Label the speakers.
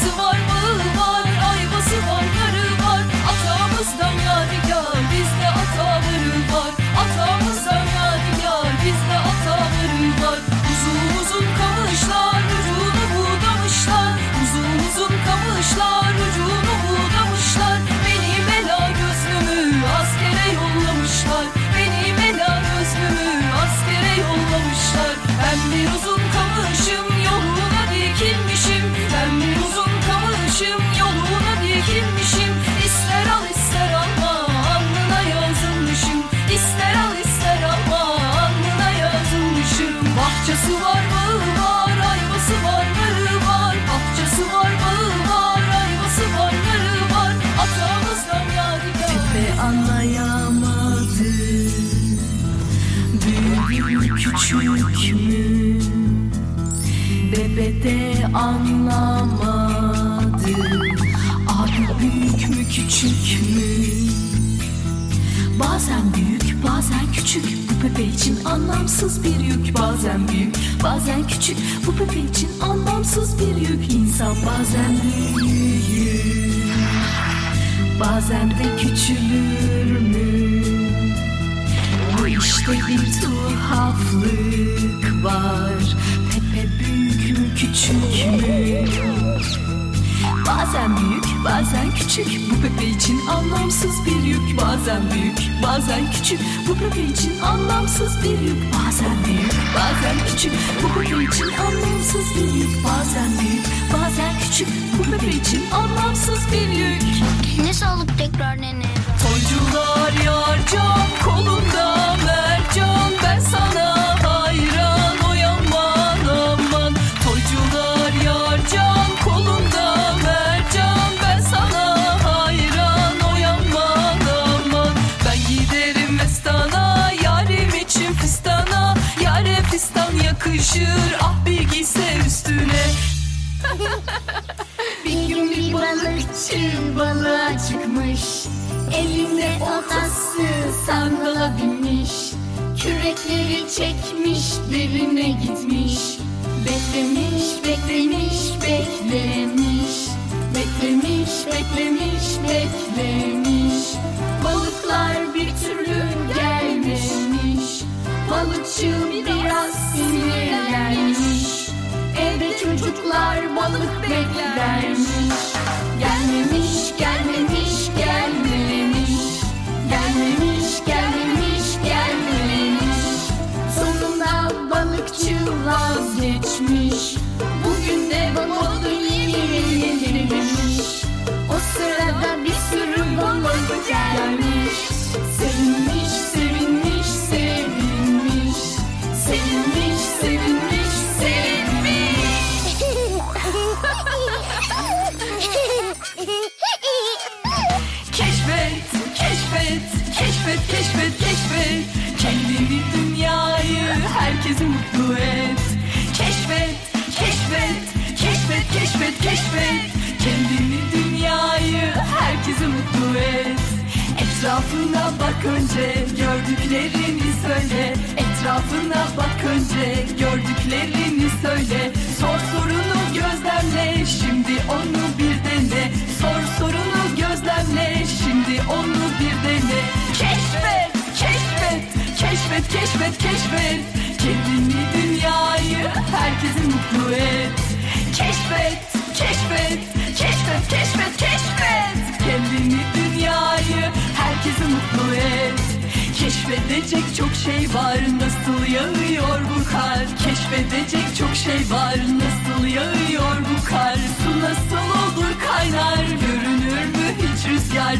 Speaker 1: Bahçesi var
Speaker 2: küçük mü Bebe de anlamadı Abi büyük mü küçük mü? Bazen büyük bazen küçük. Bu Pepe için anlamsız bir yük. Bazen büyük bazen küçük. Bu Pepe için anlamsız bir yük. İnsan bazen büyür Bazen de küçülür mü? İşte bir tuhaflık var. Pepe büyük mü küçük mü? Bazen büyük bazen küçük. Bu Pepe için anlamsız bir yük. Bazen büyük bazen küçük. Bu Pepe için anlamsız bir yük. Bazen büyük bazen küçük. Bu Pepe için anlamsız bir yük. Bazen büyük bazen küçük. Bu Pepe için anlamsız bir yük
Speaker 3: balıkçı balığa çıkmış. Elinde oltası sandala binmiş. Kürekleri çekmiş derine gitmiş. Beklemiş, beklemiş, beklemiş. Beklemiş, beklemiş, beklemiş. Balıklar bir türlü gelmemiş. Balıkçı biraz sinirlenmiş. Evde çocuklar balık beklermiş
Speaker 1: herkesi mutlu et Keşfet, keşfet, keşfet, keşfet, keşfet. Kendini dünyayı herkesi mutlu et. Etrafına bak önce gördüklerini söyle. Etrafına bak önce gördüklerini söyle. Sor sorunu gözlemle şimdi onu bir dene. Sor sorunu gözlemle şimdi onu bir dene. Keşfet, keşfet, keşfet, keşfet, keşfet Kendini dünyayı herkesi mutlu et. Keşfet, keşfet, keşfet, keşfet, keşfet. Kendini dünyayı herkesi mutlu et. Keşfedecek çok şey var nasıl yağıyor bu kar? Keşfedecek çok şey var nasıl yağıyor bu kar? Su nasıl olur kaynar? Görünür mü hiç rüzgar